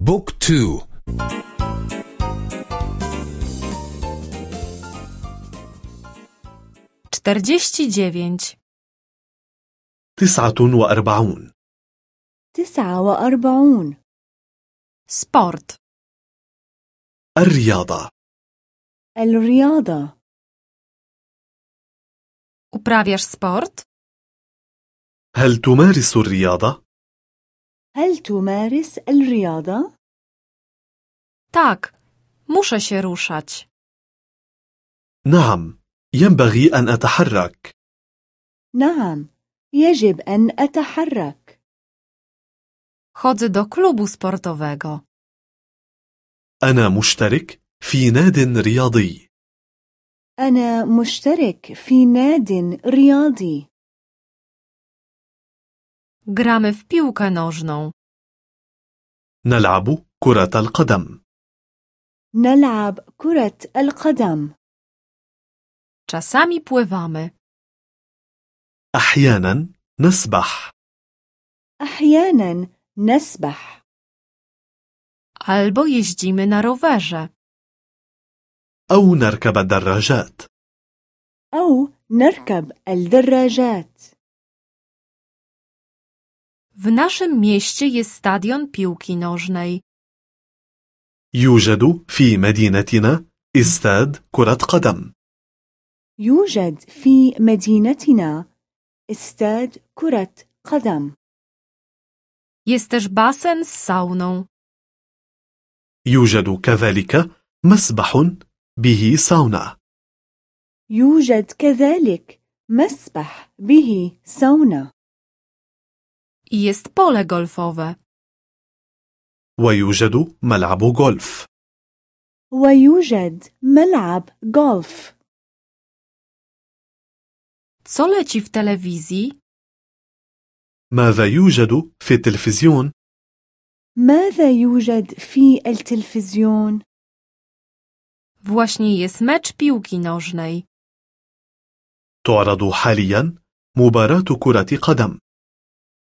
بوك تو. تسعة وأربعون. تسعة وأربعون. Sport, الرياضة. الرياضة. Uprawiasz sport? هل تمارس الرياضة؟ هل تمارس الرياضة؟ Tak, muszę się ruszać. نعم ينبغي أن أتحرك نعم يجب أن أتحرك Chodzę do klubu sportowego. أنا مشترك في ناد رياضي أنا مشترك في ناد رياضي Gramy w piłkę nożną. نلعب كرة القدم نلعب كرة القدم Czasami pływamy. أحيانا نسبح أحيانا نسبح Albo jeździmy na rowerze. أو نركب الدراجات أو نركب الدراجات W naszym mieście jest stadion piłki nożnej. يوجد في مدينتنا استاد كرة قدم يوجد في مدينتنا استاد كرة قدم Jest też basen z sauną. يوجد كذلك مسبح به ساونا يوجد كذلك مسبح به سونا I jest pole golfowe. ويوجد ملعب غولف ويوجد ملعب غولف Co leci w telewizji? ماذا يوجد في التلفزيون؟ ماذا يوجد في التلفزيون؟ Właśnie jest mecz piłki nożnej. تعرض حاليا مباراة كرة قدم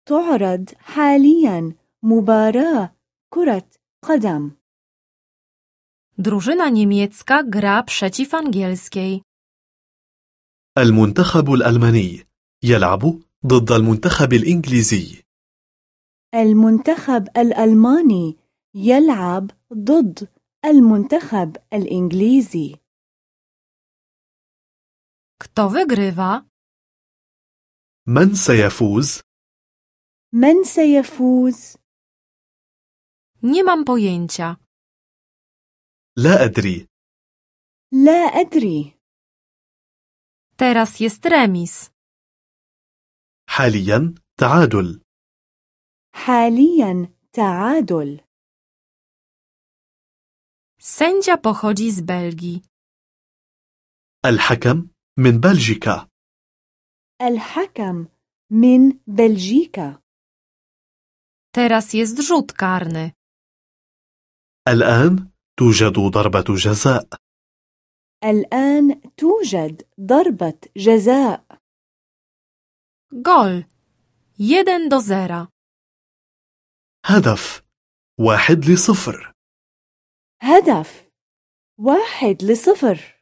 تعرض حاليا مباراة كرة قدم Drużyna niemiecka gra przeciw angielskiej. المنتخب الألماني يلعب ضد المنتخب الإنجليزي المنتخب الألماني يلعب ضد المنتخب الإنجليزي Kto wygrywa? من سيفوز؟ من سيفوز؟ Nie mam pojęcia. لا أدري لا أدري Teraz jest remis. حاليا تعادل حاليا تعادل Sędzia pochodzi z Belgii. الحكم من بلجيكا الحكم من بلجيكا Teraz jest rzut karny. الآن توجد ضربة جزاء الآن توجد ضربة جزاء Gol. 1 do 0. هدف واحد لصفر هدف واحد لصفر